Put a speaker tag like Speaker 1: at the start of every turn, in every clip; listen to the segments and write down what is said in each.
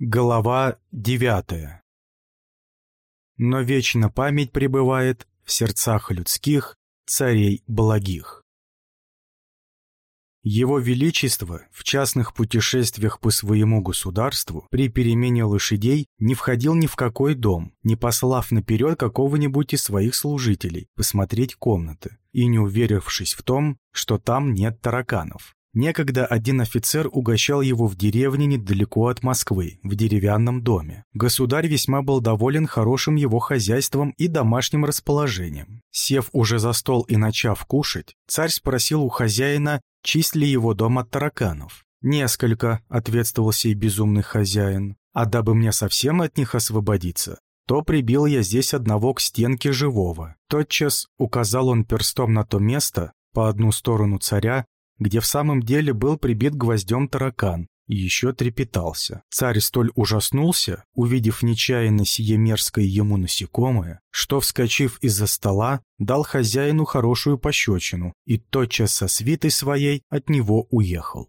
Speaker 1: Глава девятая Но вечно память пребывает в сердцах людских царей благих. Его Величество в частных путешествиях по своему государству при перемене лошадей не входил ни в какой дом, не послав наперед какого-нибудь из своих служителей посмотреть комнаты и не уверившись в том, что там нет тараканов. Некогда один офицер угощал его в деревне недалеко от Москвы, в деревянном доме. Государь весьма был доволен хорошим его хозяйством и домашним расположением. Сев уже за стол и начав кушать, царь спросил у хозяина, чист ли его дом от тараканов. «Несколько», — ответствовал сей безумный хозяин. «А дабы мне совсем от них освободиться, то прибил я здесь одного к стенке живого». Тотчас указал он перстом на то место, по одну сторону царя, где в самом деле был прибит гвоздем таракан и еще трепетался. Царь столь ужаснулся, увидев нечаянно сие мерзкое ему насекомое, что, вскочив из-за стола, дал хозяину хорошую пощечину и тотчас со свитой своей от него уехал.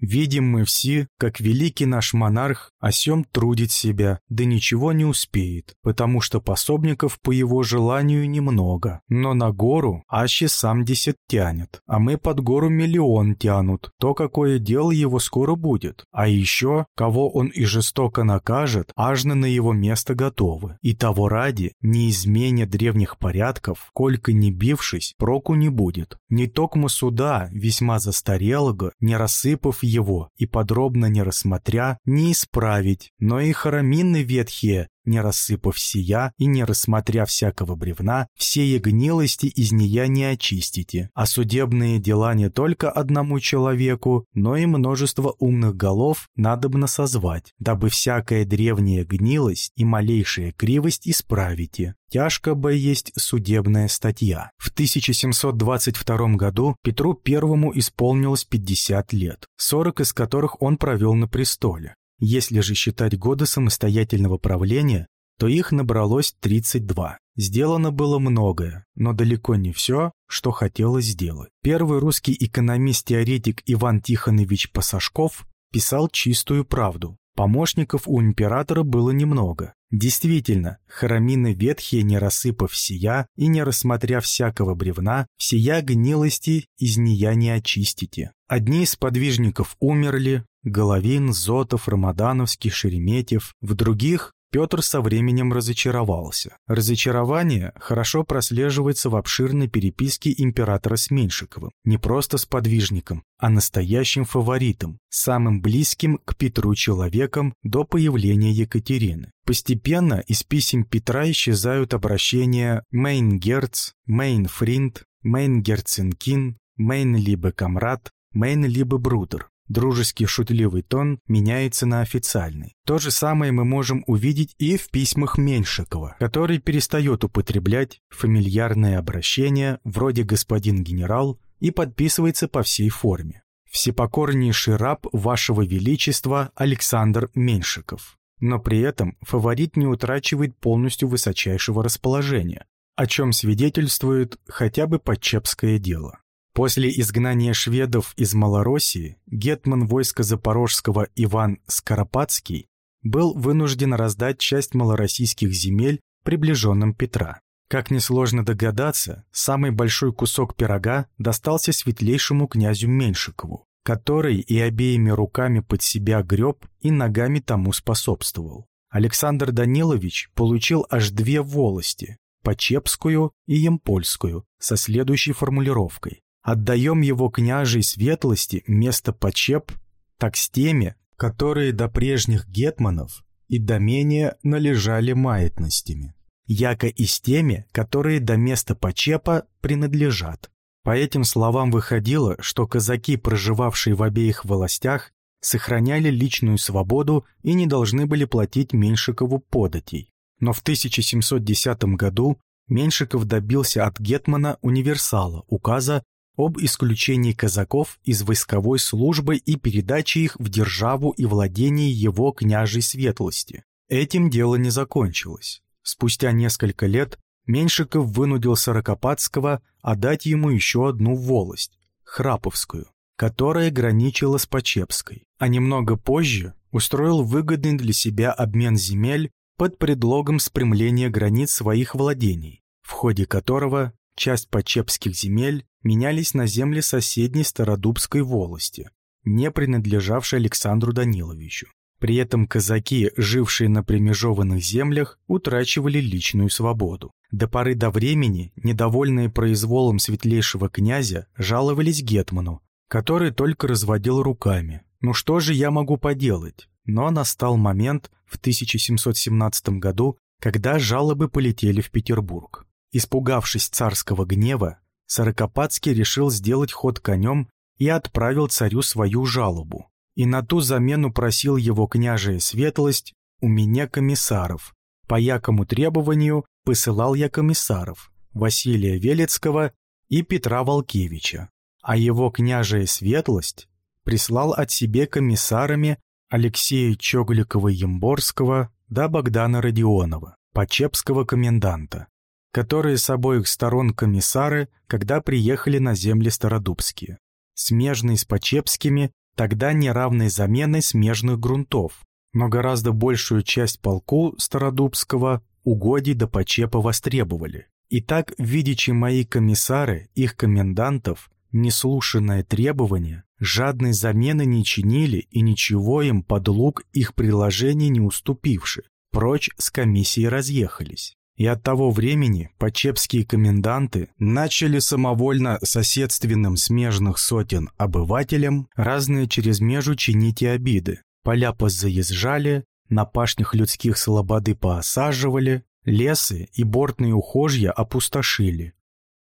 Speaker 1: Видим мы все, как великий наш монарх о сем трудит себя, да ничего не успеет, потому что пособников по его желанию немного. Но на гору аще сам десять тянет, а мы под гору миллион тянут. То, какое дело его скоро будет. А еще, кого он и жестоко накажет, ажно на его место готовы. И того ради, не изменя древних порядков, колька не бившись, проку не будет. Не токмо суда, весьма застарелого, не рассыпав его и подробно не рассмотря, не исправить, но и харамины ветхие, не рассыпав сия и не рассмотря всякого бревна, все гнилости из нея не очистите, а судебные дела не только одному человеку, но и множество умных голов надобно созвать, дабы всякая древняя гнилость и малейшая кривость исправите. Тяжко бы есть судебная статья. В 1722 году Петру I исполнилось 50 лет, 40 из которых он провел на престоле. Если же считать годы самостоятельного правления, то их набралось 32. Сделано было многое, но далеко не все, что хотелось сделать. Первый русский экономист-теоретик Иван Тихонович Пасашков писал чистую правду. Помощников у императора было немного. Действительно, храмины ветхие, не рассыпав сия и не рассмотря всякого бревна, всея гнилости из нея не очистите. Одни из подвижников умерли, Головин, Зотов, Рамадановский, Шереметьев. В других Петр со временем разочаровался. Разочарование хорошо прослеживается в обширной переписке императора с Меньшиковым. Не просто с подвижником, а настоящим фаворитом, самым близким к Петру человеком до появления Екатерины. Постепенно из писем Петра исчезают обращения «Мейнгерц», «Мейнфринд», «Мейнгерценкин», «Мейн-либо-камрад», «Мейн-либо-брудер». Дружеский шутливый тон меняется на официальный. То же самое мы можем увидеть и в письмах Меньшикова, который перестает употреблять фамильярное обращение вроде «господин генерал» и подписывается по всей форме. Всепокорнейший раб вашего величества Александр Меньшиков. Но при этом фаворит не утрачивает полностью высочайшего расположения, о чем свидетельствует хотя бы подчепское дело. После изгнания шведов из Малороссии гетман войска Запорожского Иван Скоропадский был вынужден раздать часть малороссийских земель приближенным Петра. Как несложно догадаться, самый большой кусок пирога достался светлейшему князю Меньшикову, который и обеими руками под себя греб и ногами тому способствовал. Александр Данилович получил аж две волости – Почепскую и Емпольскую, со следующей формулировкой. Отдаем его княжей светлости место почеп, так с теми, которые до прежних гетманов и до менее належали маятностями, яко и с теми, которые до места почепа принадлежат. По этим словам выходило, что казаки, проживавшие в обеих властях, сохраняли личную свободу и не должны были платить Меньшикову податей. Но в 1710 году Меньшиков добился от Гетмана универсала, указа об исключении казаков из войсковой службы и передаче их в державу и владении его княжей светлости. Этим дело не закончилось. Спустя несколько лет Меньшиков вынудил Сорокопадского отдать ему еще одну волость – Храповскую, которая граничила с Почепской. а немного позже устроил выгодный для себя обмен земель под предлогом спрямления границ своих владений, в ходе которого часть почепских земель менялись на земли соседней Стародубской волости, не принадлежавшей Александру Даниловичу. При этом казаки, жившие на примежованных землях, утрачивали личную свободу. До поры до времени, недовольные произволом светлейшего князя, жаловались Гетману, который только разводил руками. «Ну что же я могу поделать?» Но настал момент в 1717 году, когда жалобы полетели в Петербург. Испугавшись царского гнева, Сорокопадский решил сделать ход конем и отправил царю свою жалобу. И на ту замену просил его княжая светлость у меня комиссаров. По якому требованию посылал я комиссаров Василия Велецкого и Петра Волкевича, а его княжая светлость прислал от себе комиссарами Алексея Чогликова-Ямборского да Богдана Родионова, почепского коменданта, которые с обоих сторон комиссары, когда приехали на земли Стародубские, смежные с почепскими, тогда неравной заменой смежных грунтов, но гораздо большую часть полку Стародубского угодий до почепа востребовали. Итак, видячи мои комиссары, их комендантов, неслушанное требование, жадной замены не чинили и ничего им под лук их приложений не уступивши, прочь с комиссией разъехались. И от того времени почепские коменданты начали самовольно соседственным смежных сотен обывателям разные через межу чинить и обиды. Поля позаезжали, на пашнях людских слободы поосаживали, лесы и бортные ухожья опустошили.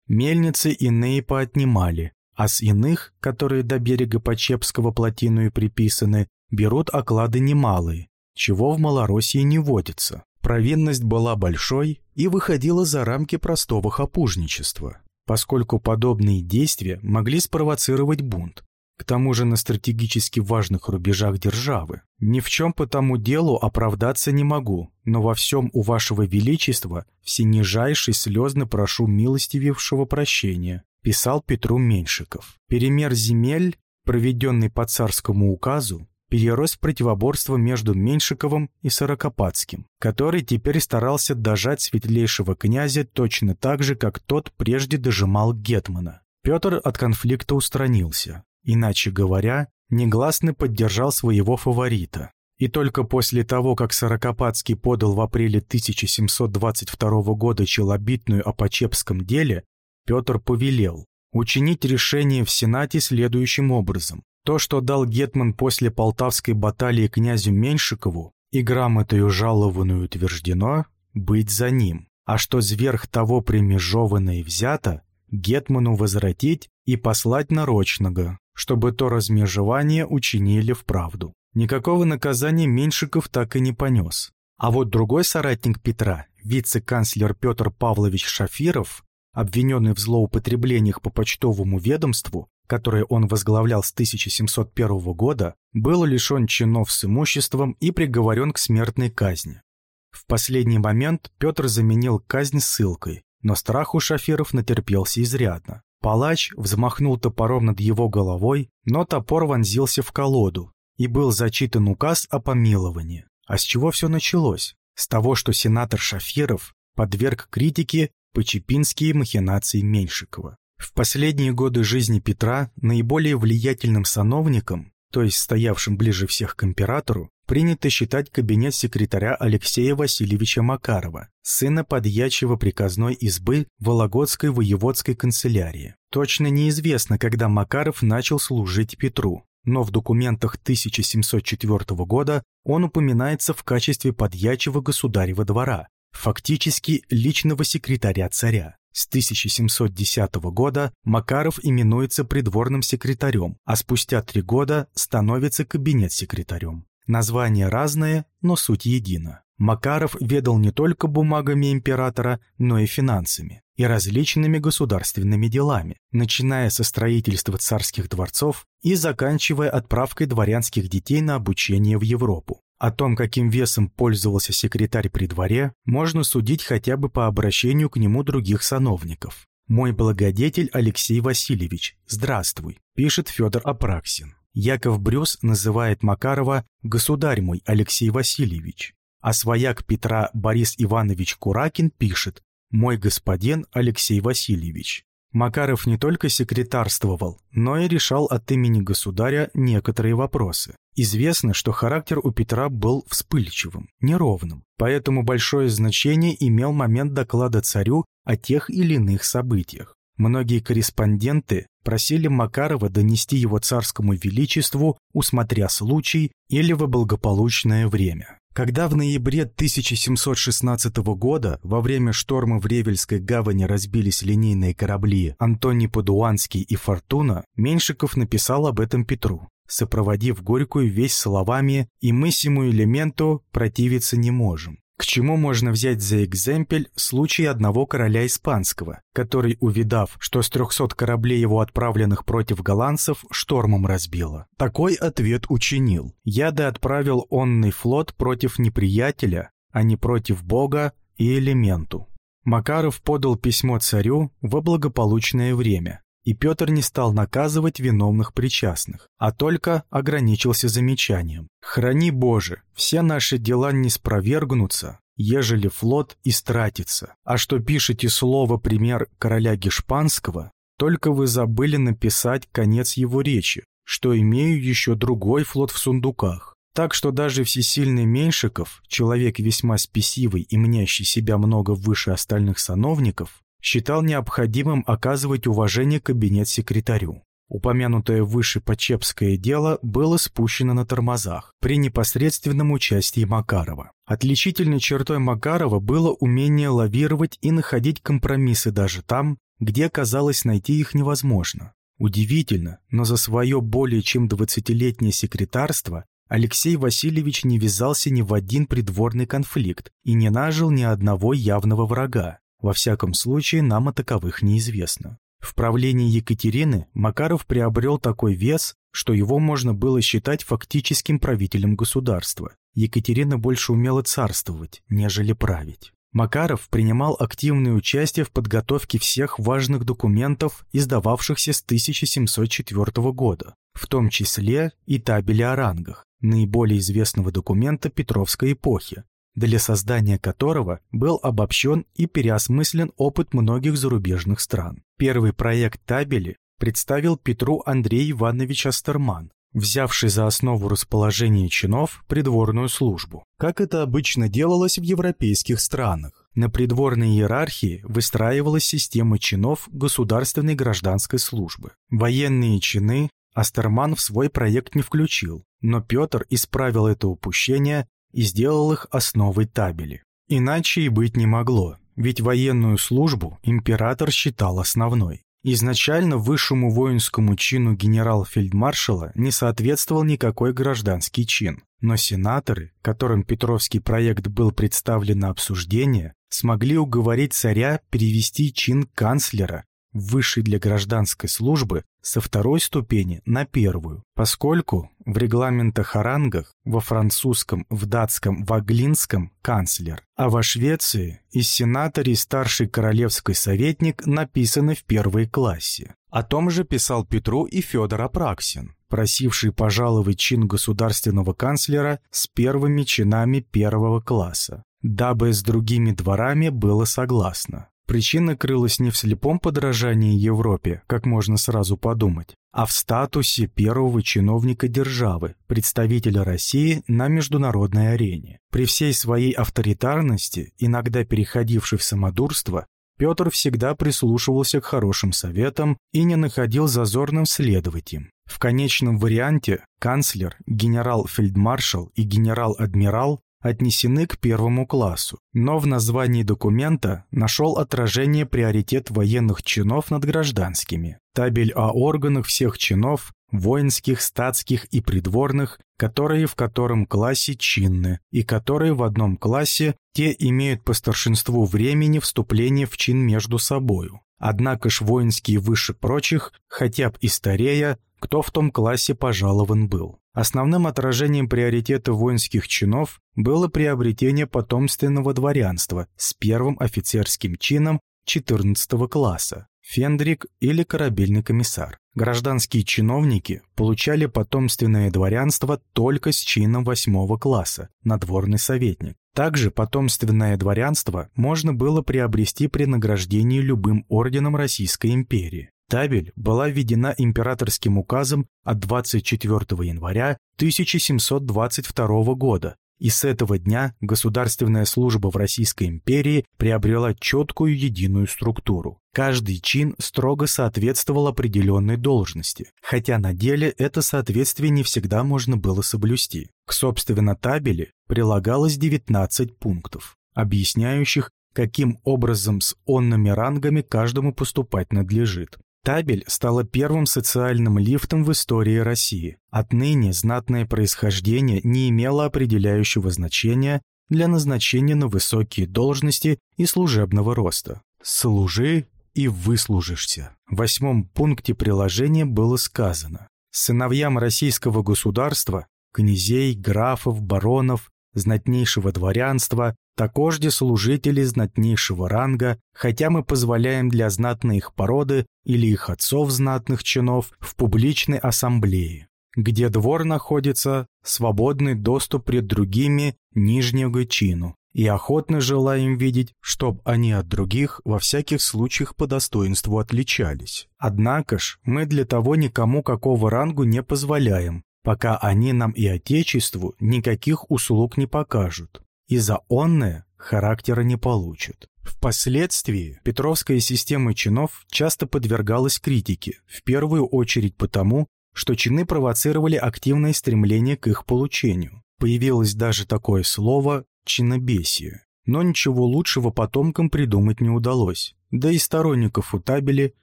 Speaker 1: Мельницы иные поотнимали, а с иных, которые до берега Почепского плотину и приписаны, берут оклады немалые, чего в Малороссии не водится. Провинность была большой и выходила за рамки простого хапужничества, поскольку подобные действия могли спровоцировать бунт, к тому же на стратегически важных рубежах державы. Ни в чем по тому делу оправдаться не могу, но во всем у вашего величества всенижайший слезно прошу милостивившего прощения писал Петру Меньшиков. Перемер земель, проведенный по царскому указу, перерос противоборство между Меньшиковым и Сорокопадским, который теперь старался дожать светлейшего князя точно так же, как тот прежде дожимал Гетмана. Петр от конфликта устранился, иначе говоря, негласно поддержал своего фаворита. И только после того, как Сорокопадский подал в апреле 1722 года челобитную о Почепском деле, Петр повелел учинить решение в Сенате следующим образом. То, что дал Гетман после Полтавской баталии князю Меньшикову и грамотою жалованную утверждено, быть за ним, а что зверх того примежовано и взято, Гетману возвратить и послать нарочного, чтобы то размежевание учинили вправду. Никакого наказания Меньшиков так и не понес. А вот другой соратник Петра, вице-канцлер Петр Павлович Шафиров, обвиненный в злоупотреблениях по почтовому ведомству, которое он возглавлял с 1701 года, был лишен чинов с имуществом и приговорен к смертной казни. В последний момент Петр заменил казнь ссылкой, но страх у шоферов натерпелся изрядно. Палач взмахнул топором над его головой, но топор вонзился в колоду, и был зачитан указ о помиловании. А с чего все началось? С того, что сенатор Шафиров подверг критике почепинские махинации Меньшикова. В последние годы жизни Петра наиболее влиятельным сановником, то есть стоявшим ближе всех к императору, принято считать кабинет секретаря Алексея Васильевича Макарова, сына подьячего приказной избы Вологодской воеводской канцелярии. Точно неизвестно, когда Макаров начал служить Петру, но в документах 1704 года он упоминается в качестве подьячего государева двора, фактически личного секретаря царя. С 1710 года Макаров именуется придворным секретарем, а спустя три года становится кабинет-секретарем. Название разное, но суть едина. Макаров ведал не только бумагами императора, но и финансами и различными государственными делами, начиная со строительства царских дворцов и заканчивая отправкой дворянских детей на обучение в Европу. О том, каким весом пользовался секретарь при дворе, можно судить хотя бы по обращению к нему других сановников. «Мой благодетель Алексей Васильевич, здравствуй», пишет Федор Апраксин. Яков Брюс называет Макарова «государь мой Алексей Васильевич», а свояк Петра Борис Иванович Куракин пишет «мой господин Алексей Васильевич». Макаров не только секретарствовал, но и решал от имени государя некоторые вопросы. Известно, что характер у Петра был вспыльчивым, неровным, поэтому большое значение имел момент доклада царю о тех или иных событиях. Многие корреспонденты просили Макарова донести его царскому величеству, усмотря случай или во благополучное время. Когда в ноябре 1716 года во время шторма в Ревельской гавани разбились линейные корабли Антоний Падуанский и Фортуна, Меньшиков написал об этом Петру, сопроводив Горькую весь словами «И мы сему элементу противиться не можем». К чему можно взять за экземпель случай одного короля испанского, который, увидав, что с 300 кораблей его отправленных против голландцев, штормом разбило. Такой ответ учинил. Я да отправил онный флот против неприятеля, а не против Бога и элементу. Макаров подал письмо царю во благополучное время, и Петр не стал наказывать виновных причастных, а только ограничился замечанием. «Храни Боже, все наши дела не спровергнутся, ежели флот истратится. А что пишете слово пример короля Гешпанского, только вы забыли написать конец его речи, что имею еще другой флот в сундуках. Так что даже всесильный Меньшиков, человек весьма спесивый и мнящий себя много выше остальных сановников, считал необходимым оказывать уважение кабинет-секретарю. Упомянутое выше Почепское дело было спущено на тормозах при непосредственном участии Макарова. Отличительной чертой Макарова было умение лавировать и находить компромиссы даже там, где казалось найти их невозможно. Удивительно, но за свое более чем 20-летнее секретарство Алексей Васильевич не ввязался ни в один придворный конфликт и не нажил ни одного явного врага. Во всяком случае, нам о таковых неизвестно. В правлении Екатерины Макаров приобрел такой вес, что его можно было считать фактическим правителем государства. Екатерина больше умела царствовать, нежели править. Макаров принимал активное участие в подготовке всех важных документов, издававшихся с 1704 года, в том числе и табели о рангах, наиболее известного документа Петровской эпохи, для создания которого был обобщен и переосмыслен опыт многих зарубежных стран. Первый проект табели представил Петру Андрей Иванович Астерман, взявший за основу расположение чинов придворную службу, как это обычно делалось в европейских странах. На придворной иерархии выстраивалась система чинов государственной гражданской службы. Военные чины Астерман в свой проект не включил, но Петр исправил это упущение и сделал их основой табели. Иначе и быть не могло, ведь военную службу император считал основной. Изначально высшему воинскому чину генерал-фельдмаршала не соответствовал никакой гражданский чин, но сенаторы, которым Петровский проект был представлен на обсуждение, смогли уговорить царя перевести чин канцлера высший для гражданской службы, со второй ступени на первую, поскольку в регламентах о рангах во французском, в датском, в английском канцлер, а во Швеции из сенаторий старший королевский советник написаны в первой классе. О том же писал Петру и Федор Апраксин, просивший пожаловать чин государственного канцлера с первыми чинами первого класса, дабы с другими дворами было согласно. Причина крылась не в слепом подражании Европе, как можно сразу подумать, а в статусе первого чиновника державы, представителя России на международной арене. При всей своей авторитарности, иногда переходившей в самодурство, Петр всегда прислушивался к хорошим советам и не находил зазорным следовать им. В конечном варианте канцлер, генерал-фельдмаршал и генерал-адмирал отнесены к первому классу, но в названии документа нашел отражение приоритет военных чинов над гражданскими. Табель о органах всех чинов, воинских, статских и придворных, которые в котором классе чинны, и которые в одном классе те имеют по старшинству времени вступления в чин между собою. Однако ж воинские выше прочих, хотя б и старея, кто в том классе пожалован был. Основным отражением приоритета воинских чинов было приобретение потомственного дворянства с первым офицерским чином 14 класса, фендрик или корабельный комиссар. Гражданские чиновники получали потомственное дворянство только с чином восьмого класса, надворный советник. Также потомственное дворянство можно было приобрести при награждении любым орденом Российской империи. Табель была введена императорским указом от 24 января 1722 года, и с этого дня государственная служба в Российской империи приобрела четкую единую структуру. Каждый чин строго соответствовал определенной должности, хотя на деле это соответствие не всегда можно было соблюсти. К собственно табели прилагалось 19 пунктов, объясняющих, каким образом с онными рангами каждому поступать надлежит. Табель стала первым социальным лифтом в истории России. Отныне знатное происхождение не имело определяющего значения для назначения на высокие должности и служебного роста. «Служи и выслужишься». В восьмом пункте приложения было сказано «Сыновьям российского государства, князей, графов, баронов, знатнейшего дворянства, такожде служители знатнейшего ранга, хотя мы позволяем для знатной их породы или их отцов знатных чинов в публичной ассамблее, где двор находится, свободный доступ пред другими нижнего чину, и охотно желаем видеть, чтоб они от других во всяких случаях по достоинству отличались. Однако ж, мы для того никому какого рангу не позволяем, пока они нам и Отечеству никаких услуг не покажут, и за онное характера не получат. Впоследствии Петровская система чинов часто подвергалась критике, в первую очередь потому, что чины провоцировали активное стремление к их получению. Появилось даже такое слово «чинобесие». Но ничего лучшего потомкам придумать не удалось. Да и сторонников у табели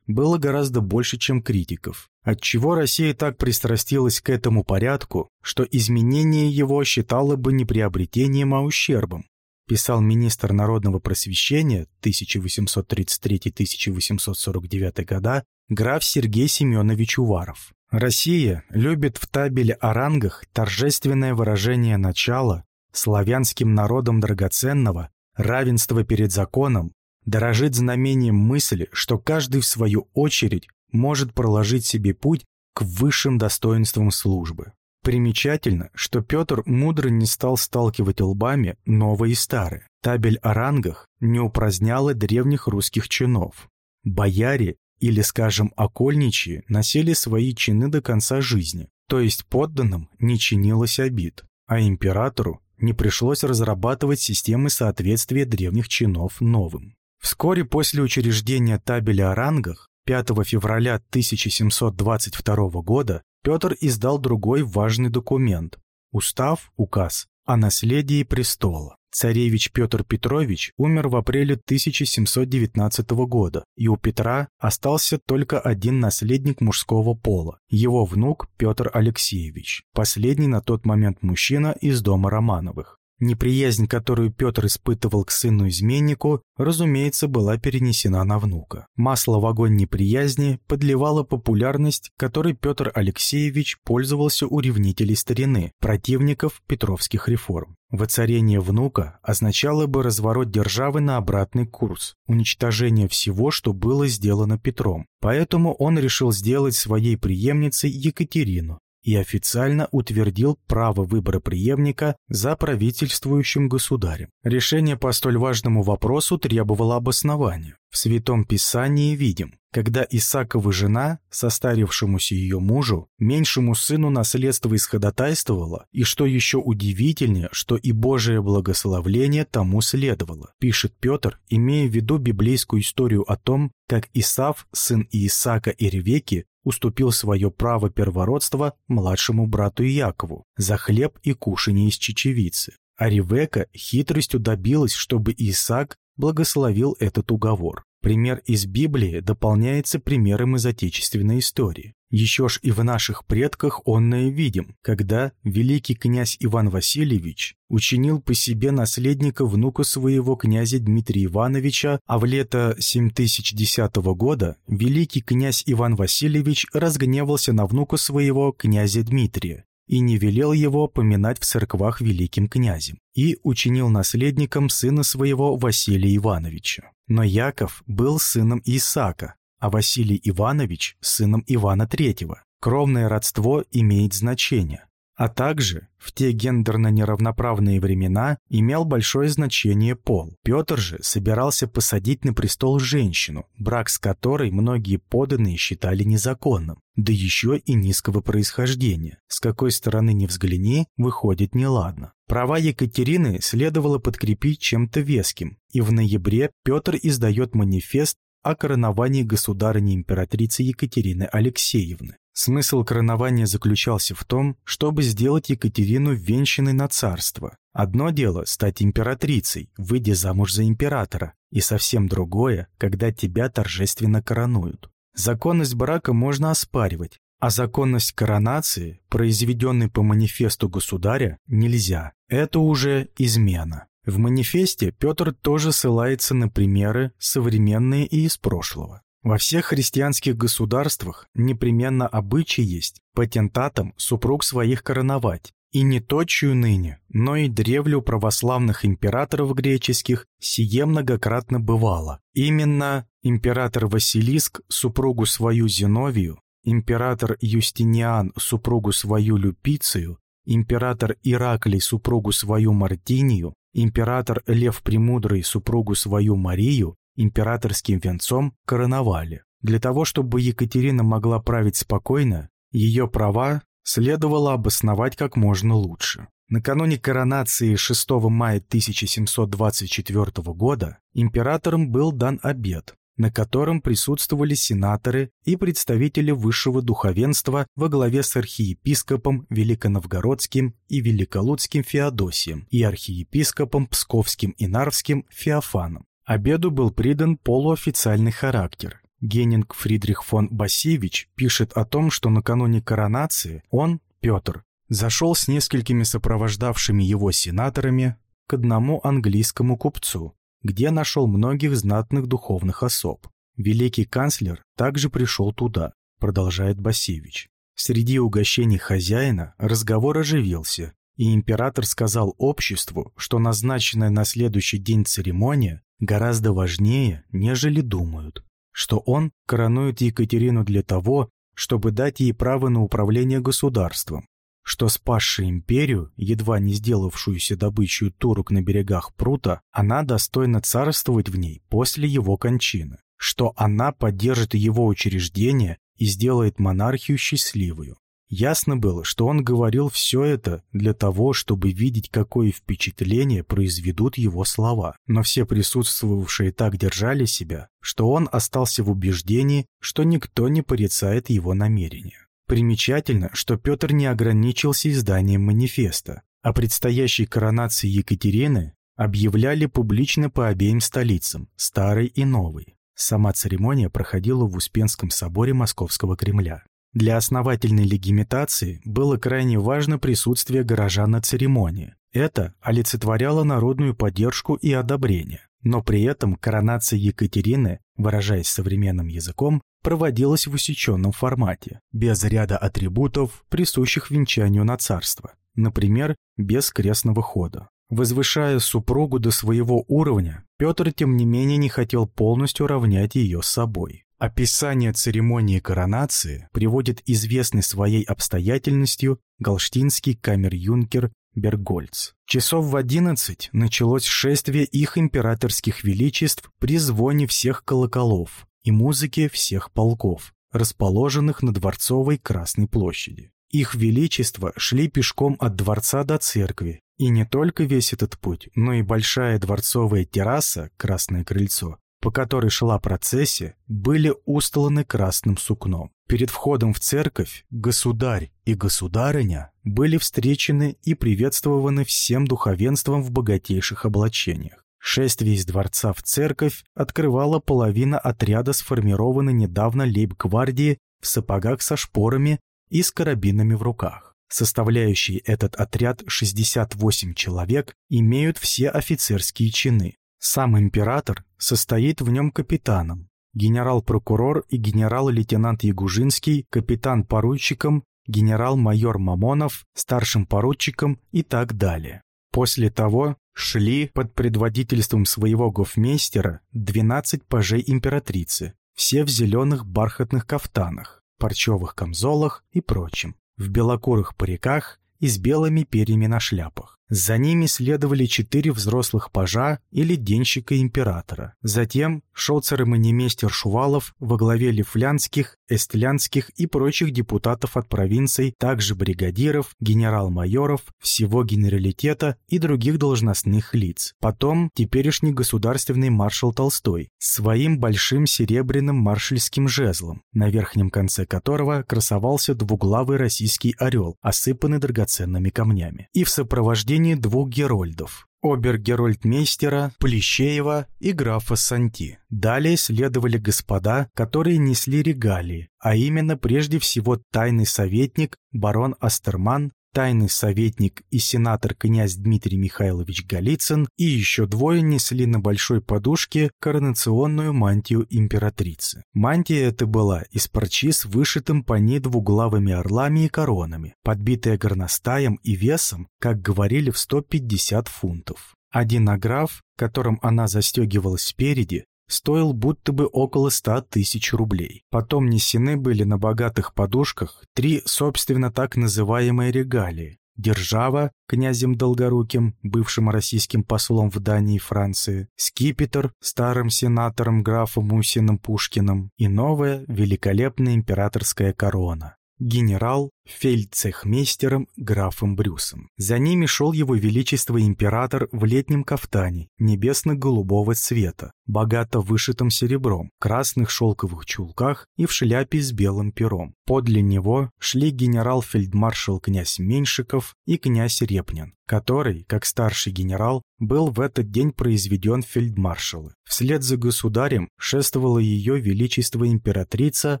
Speaker 1: было гораздо больше, чем критиков. Отчего Россия так пристрастилась к этому порядку, что изменение его считало бы не приобретением, а ущербом, писал министр народного просвещения 1833-1849 года граф Сергей Семенович Уваров. Россия любит в табеле о рангах торжественное выражение начала, славянским народам драгоценного, равенство перед законом, дорожит знамением мысли, что каждый в свою очередь может проложить себе путь к высшим достоинствам службы. Примечательно, что Петр мудро не стал сталкивать лбами новые и старые. Табель о рангах не упраздняла древних русских чинов. Бояре или, скажем, окольничьи носили свои чины до конца жизни, то есть подданным не чинилось обид, а императору не пришлось разрабатывать системы соответствия древних чинов новым. Вскоре после учреждения табеля о рангах 5 февраля 1722 года Петр издал другой важный документ – устав, указ о наследии престола. Царевич Петр Петрович умер в апреле 1719 года, и у Петра остался только один наследник мужского пола – его внук Петр Алексеевич, последний на тот момент мужчина из дома Романовых. Неприязнь, которую Петр испытывал к сыну-изменнику, разумеется, была перенесена на внука. Масло в огонь неприязни подливала популярность, которой Петр Алексеевич пользовался у ревнителей старины, противников петровских реформ. Воцарение внука означало бы разворот державы на обратный курс, уничтожение всего, что было сделано Петром. Поэтому он решил сделать своей преемницей Екатерину, и официально утвердил право выбора преемника за правительствующим государем. Решение по столь важному вопросу требовало обоснования. В Святом Писании видим, когда Исакова жена, состарившемуся ее мужу, меньшему сыну наследство исходотайствовала, и что еще удивительнее, что и Божие благословление тому следовало, пишет Петр, имея в виду библейскую историю о том, как Исав, сын Иисака и Ревеки, уступил свое право первородства младшему брату Якову за хлеб и кушанье из чечевицы. А Ревека хитростью добилась, чтобы Исаак благословил этот уговор. Пример из Библии дополняется примером из отечественной истории. Еще ж и в наших предках онное видим, когда великий князь Иван Васильевич учинил по себе наследника внука своего князя Дмитрия Ивановича, а в лето 7010 года великий князь Иван Васильевич разгневался на внука своего князя Дмитрия и не велел его поминать в церквах великим князем, и учинил наследником сына своего Василия Ивановича. Но Яков был сыном Исаака, а Василий Иванович – сыном Ивана III. Кровное родство имеет значение. А также в те гендерно неравноправные времена имел большое значение пол. Петр же собирался посадить на престол женщину, брак с которой многие поданные считали незаконным, да еще и низкого происхождения. С какой стороны ни взгляни, выходит неладно. Права Екатерины следовало подкрепить чем-то веским, и в ноябре Петр издает манифест о короновании государыни-императрицы Екатерины Алексеевны. Смысл коронования заключался в том, чтобы сделать Екатерину венчанной на царство. Одно дело – стать императрицей, выйдя замуж за императора, и совсем другое, когда тебя торжественно коронуют. Законность брака можно оспаривать, а законность коронации, произведенной по манифесту государя, нельзя. Это уже измена. В манифесте Петр тоже ссылается на примеры, современные и из прошлого. Во всех христианских государствах непременно обычай есть патентатом супруг своих короновать, и не точью ныне, но и древлю православных императоров греческих сие многократно бывало. Именно император Василиск супругу свою Зиновию, император Юстиниан супругу свою Люпицию, император Ираклий супругу свою Мартинию, император Лев Премудрый супругу свою Марию императорским венцом короновали. Для того, чтобы Екатерина могла править спокойно, ее права следовало обосновать как можно лучше. Накануне коронации 6 мая 1724 года императором был дан обед, на котором присутствовали сенаторы и представители высшего духовенства во главе с архиепископом Великоновгородским и Великолудским Феодосием и архиепископом Псковским и Нарвским Феофаном. Обеду был придан полуофициальный характер. Генинг Фридрих фон Басевич пишет о том, что накануне коронации он, Петр, зашел с несколькими сопровождавшими его сенаторами к одному английскому купцу, где нашел многих знатных духовных особ. Великий канцлер также пришел туда, продолжает Басевич. Среди угощений хозяина разговор оживился, и император сказал обществу, что назначенная на следующий день церемония гораздо важнее, нежели думают, что он коронует Екатерину для того, чтобы дать ей право на управление государством, что спасшая империю, едва не сделавшуюся добычей турок на берегах прута, она достойна царствовать в ней после его кончины, что она поддержит его учреждение и сделает монархию счастливую, Ясно было, что он говорил все это для того, чтобы видеть, какое впечатление произведут его слова. Но все присутствовавшие так держали себя, что он остался в убеждении, что никто не порицает его намерения. Примечательно, что Петр не ограничился изданием манифеста. О предстоящей коронации Екатерины объявляли публично по обеим столицам, старой и новой. Сама церемония проходила в Успенском соборе Московского Кремля. Для основательной легимитации было крайне важно присутствие горожан на церемонии. Это олицетворяло народную поддержку и одобрение. Но при этом коронация Екатерины, выражаясь современным языком, проводилась в усеченном формате, без ряда атрибутов, присущих венчанию на царство, например, без крестного хода. Возвышая супругу до своего уровня, Петр, тем не менее, не хотел полностью равнять ее с собой. Описание церемонии коронации приводит известный своей обстоятельностью галштинский камер-юнкер Бергольц. Часов в одиннадцать началось шествие их императорских величеств при звоне всех колоколов и музыке всех полков, расположенных на Дворцовой Красной площади. Их величество шли пешком от дворца до церкви, и не только весь этот путь, но и большая дворцовая терраса, Красное крыльцо, по которой шла процессия, были устланы красным сукном. Перед входом в церковь государь и государыня были встречены и приветствованы всем духовенством в богатейших облачениях. Шествие из дворца в церковь открывала половина отряда сформированной недавно лейб-гвардии в сапогах со шпорами и с карабинами в руках. Составляющие этот отряд 68 человек имеют все офицерские чины. Сам император состоит в нем капитаном, генерал-прокурор и генерал-лейтенант Ягужинский, капитан-поручиком, генерал-майор Мамонов, старшим поручиком и так далее. После того шли под предводительством своего гофмейстера 12 пажей императрицы, все в зеленых бархатных кафтанах, парчевых камзолах и прочем, в белокурых париках и с белыми перьями на шляпах. За ними следовали четыре взрослых пажа или денщика императора. Затем шел церемонимейстер Шувалов во главе лифлянских, эстлянских и прочих депутатов от провинций, также бригадиров, генерал-майоров, всего генералитета и других должностных лиц. Потом теперешний государственный маршал Толстой своим большим серебряным маршальским жезлом, на верхнем конце которого красовался двуглавый российский орел, осыпанный драгоценными камнями. И в сопровождении сопровождении двух герольдов обергерольдмейстера Плещеева и графа Санти. Далее следовали господа, которые несли регалии, а именно прежде всего тайный советник барон Астерман, тайный советник и сенатор князь Дмитрий Михайлович Голицын и еще двое несли на большой подушке коронационную мантию императрицы. Мантия эта была из парчи с вышитым по ней двуглавыми орлами и коронами, подбитая горностаем и весом, как говорили, в 150 фунтов. Один аграф, которым она застегивалась спереди, стоил будто бы около ста тысяч рублей. Потом несены были на богатых подушках три, собственно, так называемые регалии. Держава, князем Долгоруким, бывшим российским послом в Дании и Франции, скипетр, старым сенатором графом Мусиным Пушкиным и новая великолепная императорская корона генерал фельдцехмейстером графом Брюсом. За ними шел его величество император в летнем кафтане небесно-голубого цвета, богато вышитом серебром, красных шелковых чулках и в шляпе с белым пером. Подле него шли генерал-фельдмаршал князь Меньшиков и князь Репнин, который, как старший генерал, был в этот день произведен фельдмаршалы. Вслед за государем шествовала ее величество императрица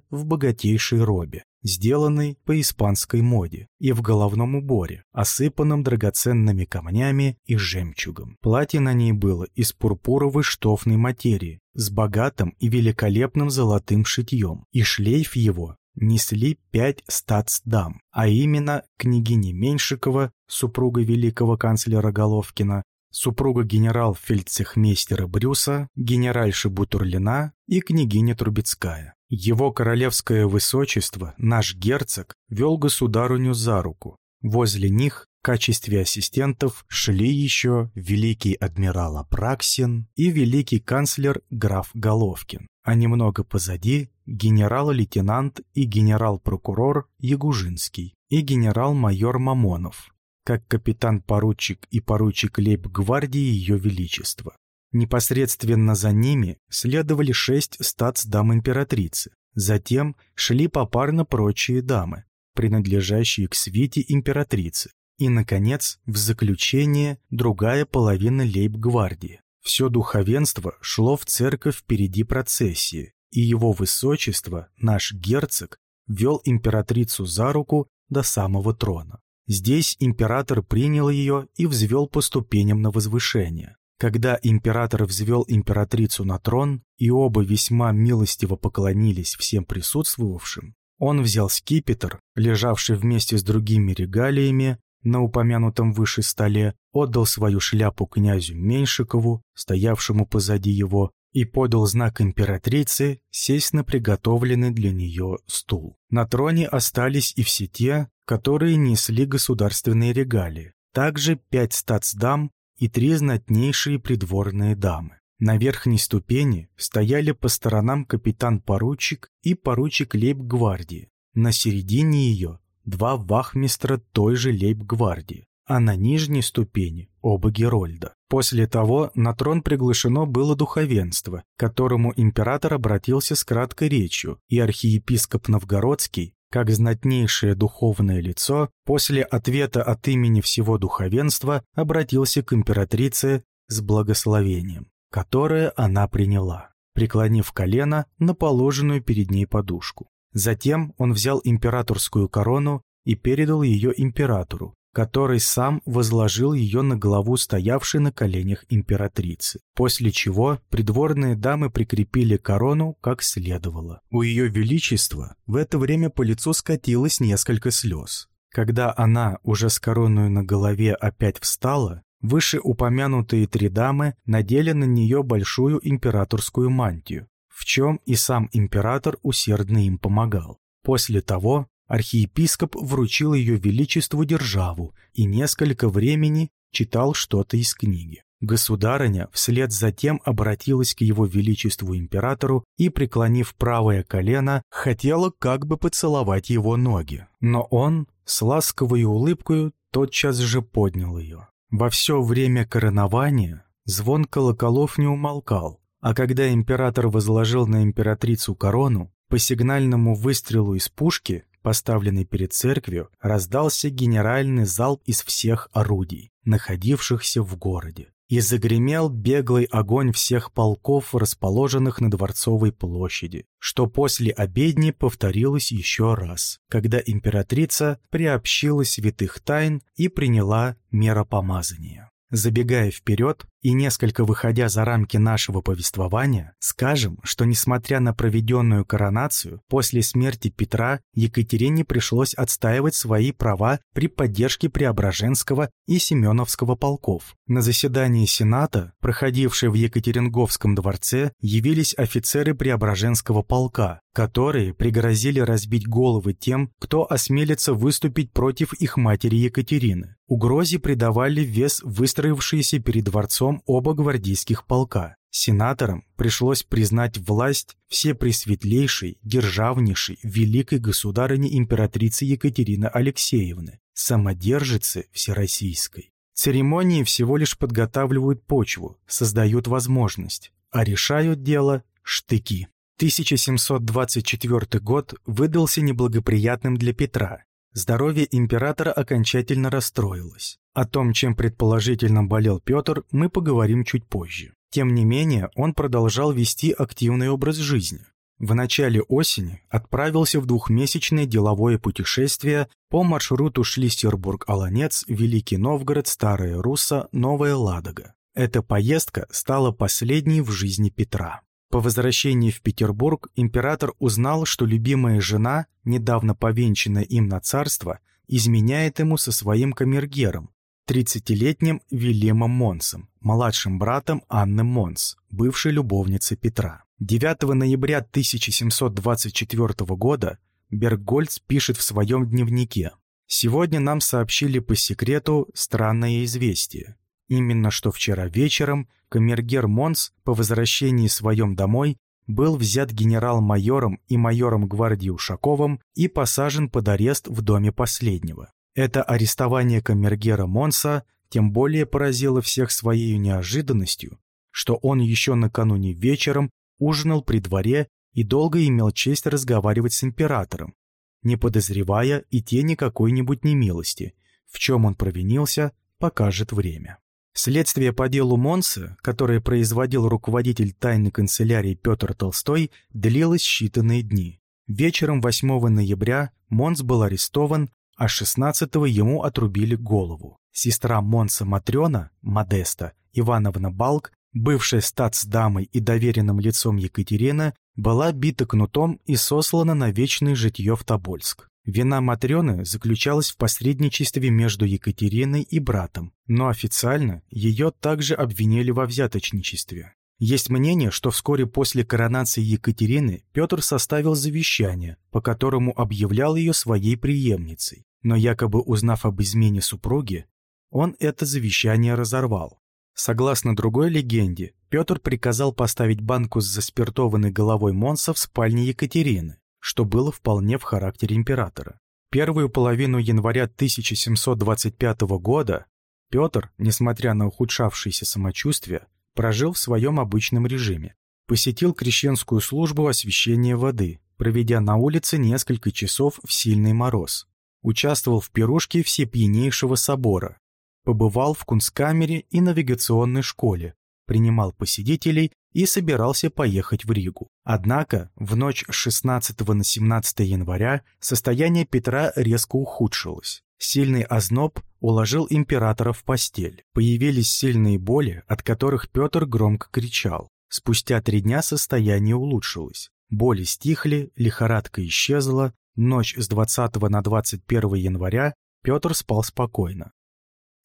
Speaker 1: в богатейшей робе сделанной по испанской моде, и в головном уборе, осыпанном драгоценными камнями и жемчугом. Платье на ней было из пурпуровой штофной материи, с богатым и великолепным золотым шитьем, и шлейф его несли пять статсдам, а именно княгиня Меньшикова, супруга великого канцлера Головкина, супруга генерал-фельдцехмейстера Брюса, генеральша Бутурлина и княгиня Трубецкая. Его королевское высочество, наш герцог, вел государыню за руку. Возле них в качестве ассистентов шли еще великий адмирал Апраксин и великий канцлер граф Головкин, а немного позади генерал-лейтенант и генерал-прокурор Ягужинский и генерал-майор Мамонов, как капитан-поручик и поручик лейб-гвардии Ее Величества. Непосредственно за ними следовали шесть статсдам императрицы. Затем шли попарно прочие дамы, принадлежащие к свите императрицы. И, наконец, в заключение другая половина лейб-гвардии. Все духовенство шло в церковь впереди процессии, и его высочество, наш герцог, вел императрицу за руку до самого трона. Здесь император принял ее и взвел по ступеням на возвышение. Когда император взвел императрицу на трон, и оба весьма милостиво поклонились всем присутствовавшим, он взял скипетр, лежавший вместе с другими регалиями на упомянутом выше столе, отдал свою шляпу князю Меньшикову, стоявшему позади его, и подал знак императрице сесть на приготовленный для нее стул. На троне остались и все те, которые несли государственные регалии. Также пять статсдам и три знатнейшие придворные дамы. На верхней ступени стояли по сторонам капитан-поручик и поручик лейб-гвардии. На середине ее два вахмистра той же лейб-гвардии, а на нижней ступени оба Герольда. После того на трон приглашено было духовенство, к которому император обратился с краткой речью, и архиепископ Новгородский как знатнейшее духовное лицо, после ответа от имени всего духовенства обратился к императрице с благословением, которое она приняла, преклонив колено на положенную перед ней подушку. Затем он взял императорскую корону и передал ее императору, который сам возложил ее на голову стоявшей на коленях императрицы, после чего придворные дамы прикрепили корону как следовало. У ее величества в это время по лицу скатилось несколько слез. Когда она, уже с короной на голове, опять встала, выше упомянутые три дамы надели на нее большую императорскую мантию, в чем и сам император усердно им помогал. После того архиепископ вручил ее величеству державу и несколько времени читал что-то из книги. Государыня вслед за тем обратилась к его величеству императору и, преклонив правое колено, хотела как бы поцеловать его ноги. Но он с ласковой улыбкой тотчас же поднял ее. Во все время коронования звон колоколов не умолкал, а когда император возложил на императрицу корону, по сигнальному выстрелу из пушки поставленный перед церковью, раздался генеральный залп из всех орудий, находившихся в городе. И загремел беглый огонь всех полков, расположенных на Дворцовой площади, что после обедни повторилось еще раз, когда императрица приобщила святых тайн и приняла меропомазание. Забегая вперед и несколько выходя за рамки нашего повествования, скажем, что несмотря на проведенную коронацию, после смерти Петра Екатерине пришлось отстаивать свои права при поддержке Преображенского и Семеновского полков. На заседании Сената, проходившее в Екатеринговском дворце, явились офицеры Преображенского полка, которые пригрозили разбить головы тем, кто осмелится выступить против их матери Екатерины. Угрозе придавали вес выстроившиеся перед дворцом оба гвардейских полка. Сенаторам пришлось признать власть всепресветлейшей, державнейшей, великой государыни императрицы Екатерины Алексеевны, самодержицы всероссийской. Церемонии всего лишь подготавливают почву, создают возможность, а решают дело штыки. 1724 год выдался неблагоприятным для Петра, Здоровье императора окончательно расстроилось. О том, чем предположительно болел Петр, мы поговорим чуть позже. Тем не менее, он продолжал вести активный образ жизни. В начале осени отправился в двухмесячное деловое путешествие по маршруту Шлиссербург-Аланец, Великий Новгород, Старая Русса, Новая Ладога. Эта поездка стала последней в жизни Петра. По возвращении в Петербург император узнал, что любимая жена, недавно повенчанная им на царство, изменяет ему со своим камергером, 30-летним Вильямом Монсом, младшим братом Анны Монс, бывшей любовницы Петра. 9 ноября 1724 года Бергольц пишет в своем дневнике «Сегодня нам сообщили по секрету странное известие. Именно что вчера вечером камергер Монс по возвращении своем домой был взят генерал-майором и майором гвардии Ушаковым и посажен под арест в доме последнего. Это арестование камергера Монса тем более поразило всех своей неожиданностью, что он еще накануне вечером ужинал при дворе и долго имел честь разговаривать с императором, не подозревая и тени какой-нибудь немилости. В чем он провинился, покажет время. Следствие по делу Монса, которое производил руководитель тайной канцелярии Петр Толстой, длилось считанные дни. Вечером 8 ноября Монс был арестован, а 16-го ему отрубили голову. Сестра Монса Матрена, Модеста, Ивановна Балк, бывшая статсдамой и доверенным лицом Екатерина, была бита кнутом и сослана на вечное житье в Тобольск. Вина Матрёны заключалась в посредничестве между Екатериной и братом, но официально ее также обвинили во взяточничестве. Есть мнение, что вскоре после коронации Екатерины Петр составил завещание, по которому объявлял ее своей преемницей, но якобы узнав об измене супруги, он это завещание разорвал. Согласно другой легенде, Петр приказал поставить банку с заспиртованной головой Монса в спальне Екатерины, что было вполне в характере императора. Первую половину января 1725 года Петр, несмотря на ухудшавшееся самочувствие, прожил в своем обычном режиме. Посетил крещенскую службу освящения воды, проведя на улице несколько часов в сильный мороз. Участвовал в пирушке Всепьянейшего собора. Побывал в кунсткамере и навигационной школе, принимал посетителей и собирался поехать в Ригу. Однако в ночь с 16 на 17 января состояние Петра резко ухудшилось. Сильный озноб уложил императора в постель. Появились сильные боли, от которых Петр громко кричал. Спустя три дня состояние улучшилось. Боли стихли, лихорадка исчезла. Ночь с 20 на 21 января Петр спал спокойно.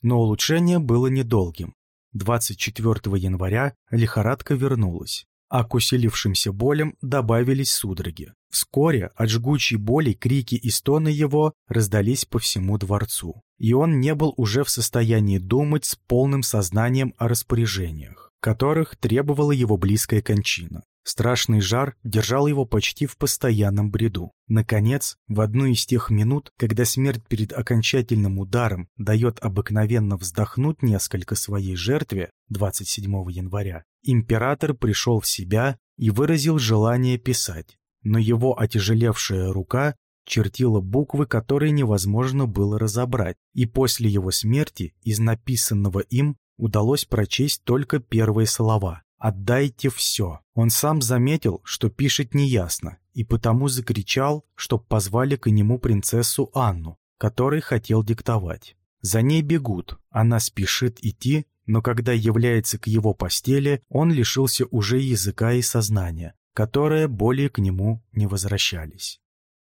Speaker 1: Но улучшение было недолгим. 24 января лихорадка вернулась. а к усилившимся болям добавились судороги. Вскоре от жгучей боли крики и стоны его раздались по всему дворцу, и он не был уже в состоянии думать с полным сознанием о распоряжениях, которых требовала его близкая кончина. Страшный жар держал его почти в постоянном бреду. Наконец, в одну из тех минут, когда смерть перед окончательным ударом дает обыкновенно вздохнуть несколько своей жертве 27 января, император пришел в себя и выразил желание писать, но его отяжелевшая рука чертила буквы, которые невозможно было разобрать, и после его смерти из написанного им удалось прочесть только первые слова «Отдайте все». Он сам заметил, что пишет неясно, и потому закричал, чтоб позвали к нему принцессу Анну, которой хотел диктовать. За ней бегут, она спешит идти, но когда является к его постели, он лишился уже языка и сознания, которые более к нему не возвращались.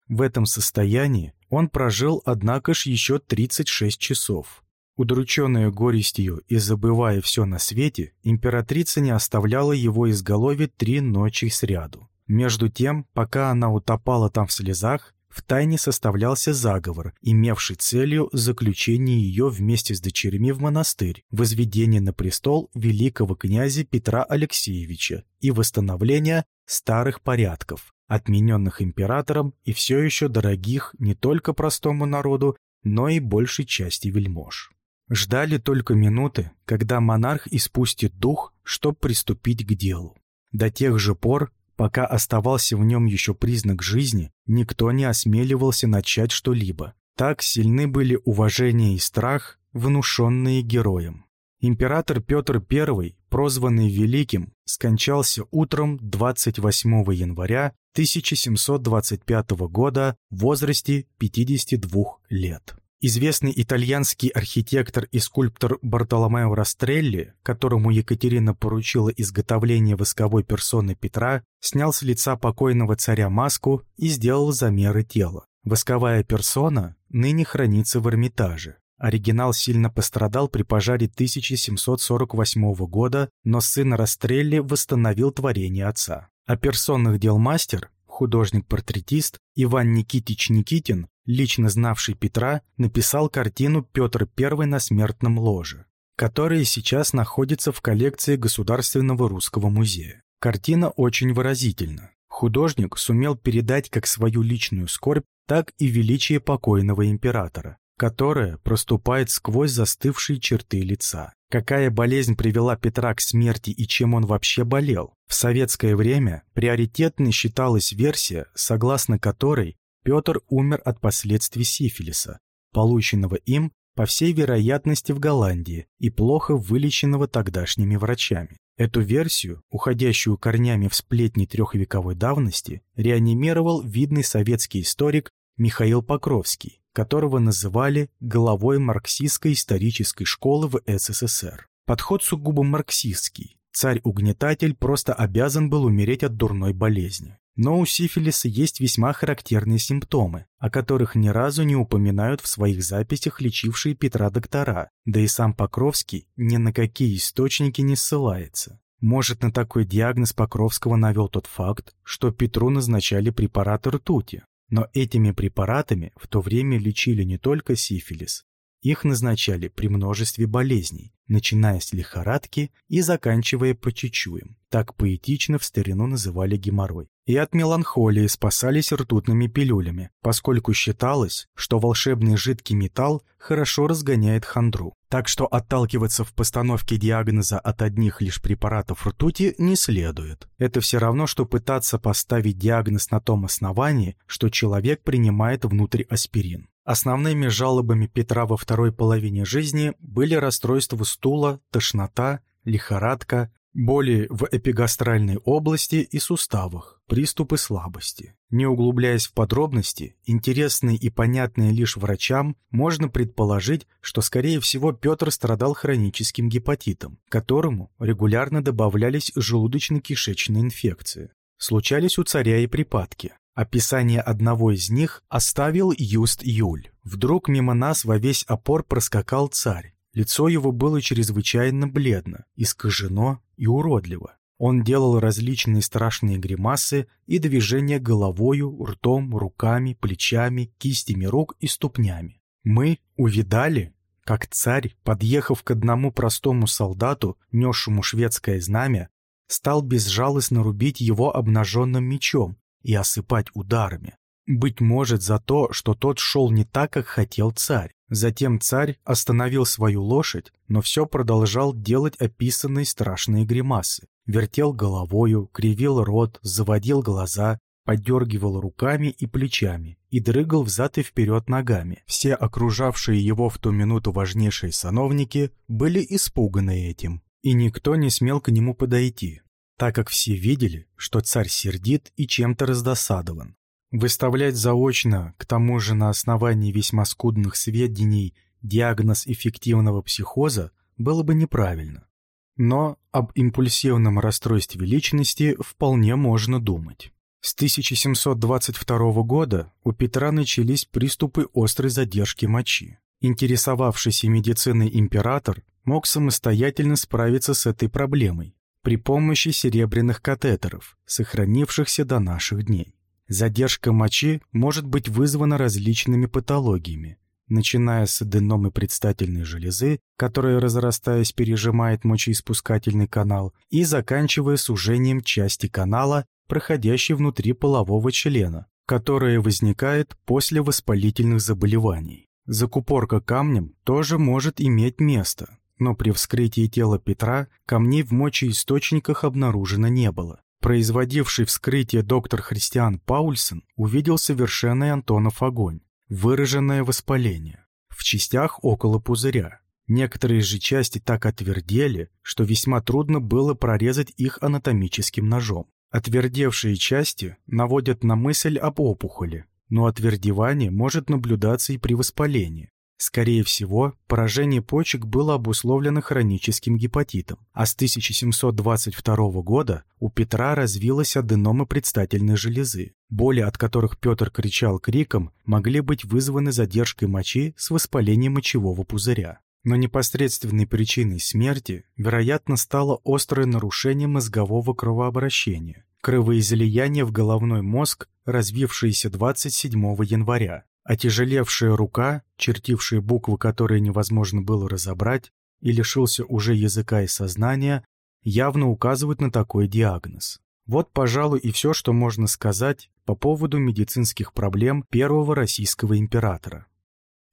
Speaker 1: В этом состоянии он прожил, однако ж, еще 36 часов, Удрученная горестью и забывая все на свете, императрица не оставляла его изголовье три ночи сряду. Между тем, пока она утопала там в слезах, в тайне составлялся заговор, имевший целью заключение ее вместе с дочерьми в монастырь, возведение на престол великого князя Петра Алексеевича и восстановление старых порядков, отмененных императором и все еще дорогих не только простому народу, но и большей части вельмож. Ждали только минуты, когда монарх испустит дух, чтобы приступить к делу. До тех же пор, пока оставался в нем еще признак жизни, никто не осмеливался начать что-либо. Так сильны были уважение и страх, внушенные героем. Император Петр I, прозванный Великим, скончался утром 28 января 1725 года в возрасте 52 лет. Известный итальянский архитектор и скульптор Бартоломео Растрелли, которому Екатерина поручила изготовление восковой персоны Петра, снял с лица покойного царя маску и сделал замеры тела. Восковая персона ныне хранится в Эрмитаже. Оригинал сильно пострадал при пожаре 1748 года, но сын Растрелли восстановил творение отца. А персонных дел мастер, художник-портретист Иван Никитич Никитин лично знавший Петра, написал картину «Петр I на смертном ложе», которая сейчас находится в коллекции Государственного русского музея. Картина очень выразительна. Художник сумел передать как свою личную скорбь, так и величие покойного императора, которое проступает сквозь застывшие черты лица. Какая болезнь привела Петра к смерти и чем он вообще болел? В советское время приоритетной считалась версия, согласно которой Петр умер от последствий сифилиса, полученного им, по всей вероятности, в Голландии и плохо вылеченного тогдашними врачами. Эту версию, уходящую корнями в сплетни трехвековой давности, реанимировал видный советский историк Михаил Покровский, которого называли головой марксистской исторической школы в СССР. Подход сугубо марксистский. Царь-угнетатель просто обязан был умереть от дурной болезни. Но у сифилиса есть весьма характерные симптомы, о которых ни разу не упоминают в своих записях лечившие Петра доктора, да и сам Покровский ни на какие источники не ссылается. Может, на такой диагноз Покровского навел тот факт, что Петру назначали препараты ртути. Но этими препаратами в то время лечили не только сифилис. Их назначали при множестве болезней, начиная с лихорадки и заканчивая почечуем. Так поэтично в старину называли геморрой и от меланхолии спасались ртутными пилюлями, поскольку считалось, что волшебный жидкий металл хорошо разгоняет хандру. Так что отталкиваться в постановке диагноза от одних лишь препаратов ртути не следует. Это все равно, что пытаться поставить диагноз на том основании, что человек принимает внутрь аспирин. Основными жалобами Петра во второй половине жизни были расстройства стула, тошнота, лихорадка, боли в эпигастральной области и суставах, приступы слабости. Не углубляясь в подробности, интересные и понятные лишь врачам, можно предположить, что, скорее всего, Петр страдал хроническим гепатитом, которому регулярно добавлялись желудочно-кишечные инфекции. Случались у царя и припадки. Описание одного из них оставил Юст Юль. Вдруг мимо нас во весь опор проскакал царь. Лицо его было чрезвычайно бледно, искажено и уродливо. Он делал различные страшные гримасы и движения головою, ртом, руками, плечами, кистями рук и ступнями. Мы увидали, как царь, подъехав к одному простому солдату, несшему шведское знамя, стал безжалостно рубить его обнаженным мечом и осыпать ударами. Быть может за то, что тот шел не так, как хотел царь. Затем царь остановил свою лошадь, но все продолжал делать описанные страшные гримасы. Вертел головою, кривил рот, заводил глаза, подергивал руками и плечами и дрыгал взад и вперед ногами. Все окружавшие его в ту минуту важнейшие сановники были испуганы этим, и никто не смел к нему подойти, так как все видели, что царь сердит и чем-то раздосадован. Выставлять заочно, к тому же на основании весьма скудных сведений, диагноз эффективного психоза было бы неправильно. Но об импульсивном расстройстве личности вполне можно думать. С 1722 года у Петра начались приступы острой задержки мочи. Интересовавшийся медициной император мог самостоятельно справиться с этой проблемой при помощи серебряных катетеров, сохранившихся до наших дней. Задержка мочи может быть вызвана различными патологиями, начиная с аденомы предстательной железы, которая, разрастаясь, пережимает мочеиспускательный канал, и заканчивая сужением части канала, проходящей внутри полового члена, которая возникает после воспалительных заболеваний. Закупорка камнем тоже может иметь место, но при вскрытии тела Петра камней в мочеисточниках обнаружено не было. Производивший вскрытие доктор Христиан Паульсон увидел совершенный Антонов огонь, выраженное воспаление, в частях около пузыря. Некоторые же части так отвердели, что весьма трудно было прорезать их анатомическим ножом. Отвердевшие части наводят на мысль об опухоли, но отвердевание может наблюдаться и при воспалении, Скорее всего, поражение почек было обусловлено хроническим гепатитом, а с 1722 года у Петра развилась аденома предстательной железы. Боли, от которых Петр кричал криком, могли быть вызваны задержкой мочи с воспалением мочевого пузыря. Но непосредственной причиной смерти, вероятно, стало острое нарушение мозгового кровообращения, кровоизлияние в головной мозг, развившееся 27 января. Отяжелевшая рука, чертившая буквы, которые невозможно было разобрать, и лишился уже языка и сознания, явно указывают на такой диагноз. Вот, пожалуй, и все, что можно сказать по поводу медицинских проблем первого российского императора.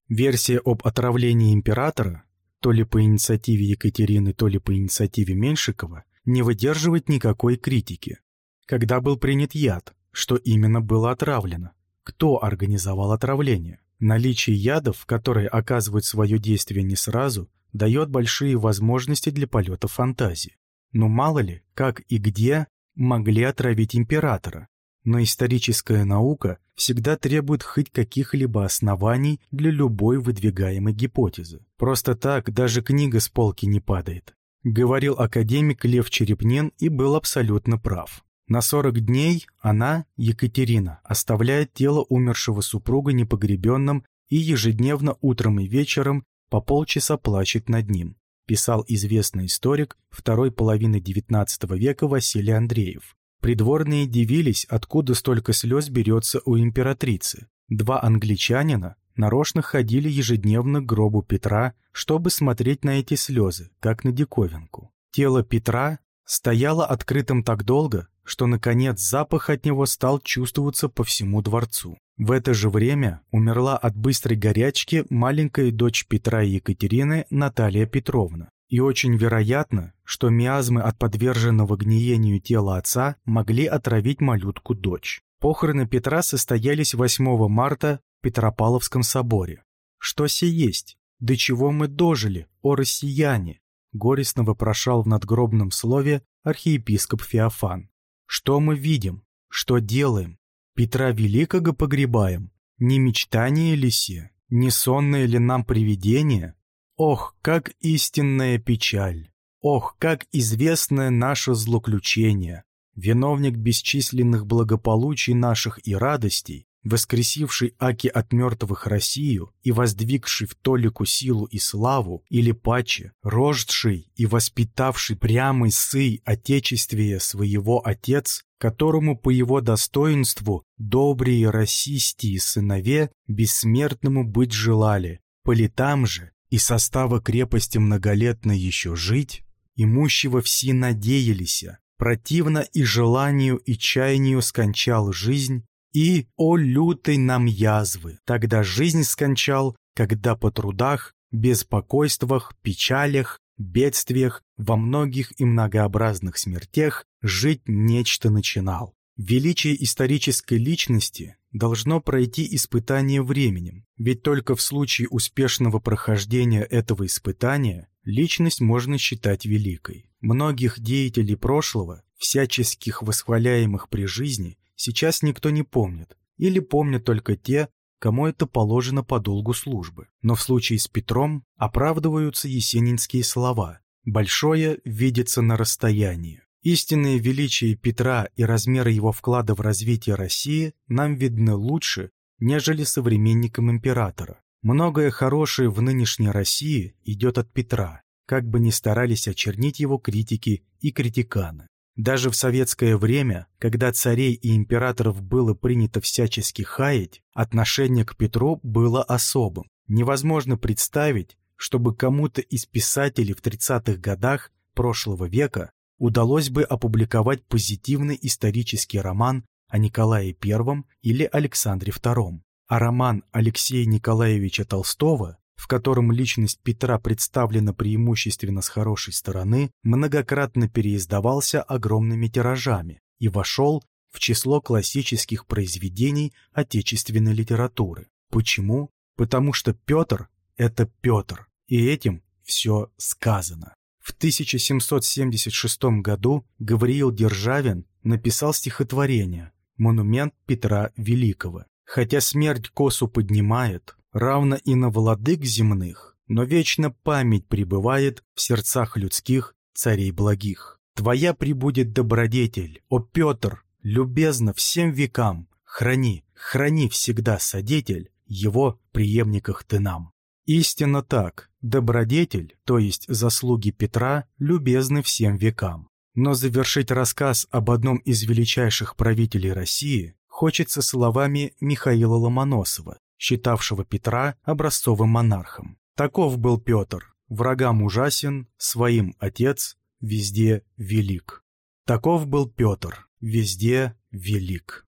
Speaker 1: Версия об отравлении императора, то ли по инициативе Екатерины, то ли по инициативе Меньшикова, не выдерживает никакой критики. Когда был принят яд, что именно было отравлено? Кто организовал отравление? Наличие ядов, которые оказывают свое действие не сразу, дает большие возможности для полета фантазии. Но мало ли, как и где могли отравить императора. Но историческая наука всегда требует хоть каких-либо оснований для любой выдвигаемой гипотезы. Просто так даже книга с полки не падает. Говорил академик Лев Черепнин и был абсолютно прав. На 40 дней она, Екатерина, оставляет тело умершего супруга непогребенным и ежедневно утром и вечером по полчаса плачет над ним, писал известный историк второй половины XIX века Василий Андреев. Придворные дивились, откуда столько слез берется у императрицы. Два англичанина нарочно ходили ежедневно к гробу Петра, чтобы смотреть на эти слезы, как на диковинку. Тело Петра стояло открытым так долго, что, наконец, запах от него стал чувствоваться по всему дворцу. В это же время умерла от быстрой горячки маленькая дочь Петра и Екатерины Наталья Петровна. И очень вероятно, что миазмы от подверженного гниению тела отца могли отравить малютку дочь. Похороны Петра состоялись 8 марта в Петропавловском соборе. Что се есть? До чего мы дожили, о россияне? Горестно вопрошал в надгробном слове архиепископ Феофан. Что мы видим? Что делаем? Петра Великого погребаем? Не мечтание ли се? Не сонное ли нам привидение? Ох, как истинная печаль! Ох, как известное наше злоключение! Виновник бесчисленных благополучий наших и радостей, воскресивший Аки от мертвых Россию и воздвигший в толику силу и славу, или паче, рождший и воспитавший прямый сый отечествия своего отец, которому по его достоинству добрые российские сынове бессмертному быть желали, по летам же и состава крепости многолетно еще жить, имущего все надеялись, противно и желанию и чаянию скончал жизнь, и, о лютой нам язвы, тогда жизнь скончал, когда по трудах, беспокойствах, печалях, бедствиях, во многих и многообразных смертях жить нечто начинал. Величие исторической личности должно пройти испытание временем, ведь только в случае успешного прохождения этого испытания личность можно считать великой. Многих деятелей прошлого, всяческих восхваляемых при жизни, сейчас никто не помнит, или помнят только те, кому это положено по долгу службы. Но в случае с Петром оправдываются есенинские слова «большое видится на расстоянии». Истинное величие Петра и размеры его вклада в развитие России нам видны лучше, нежели современникам императора. Многое хорошее в нынешней России идет от Петра, как бы ни старались очернить его критики и критиканы. Даже в советское время, когда царей и императоров было принято всячески хаять, отношение к Петру было особым. Невозможно представить, чтобы кому-то из писателей в 30-х годах прошлого века удалось бы опубликовать позитивный исторический роман о Николае I или Александре II. А роман Алексея Николаевича Толстого в котором личность Петра представлена преимущественно с хорошей стороны, многократно переиздавался огромными тиражами и вошел в число классических произведений отечественной литературы. Почему? Потому что Петр – это Петр, и этим все сказано. В 1776 году Гавриил Державин написал стихотворение «Монумент Петра Великого». Хотя смерть косу поднимает, равно и на владык земных, но вечно память пребывает в сердцах людских царей благих. Твоя прибудет добродетель, о Петр, любезно всем векам, храни, храни всегда содетель, его преемниках ты нам. Истинно так, добродетель, то есть заслуги Петра, любезны всем векам. Но завершить рассказ об одном из величайших правителей России хочется словами Михаила Ломоносова, считавшего Петра образцовым монархом. Таков был Петр, врагам ужасен, своим отец, везде велик. Таков был Петр, везде велик.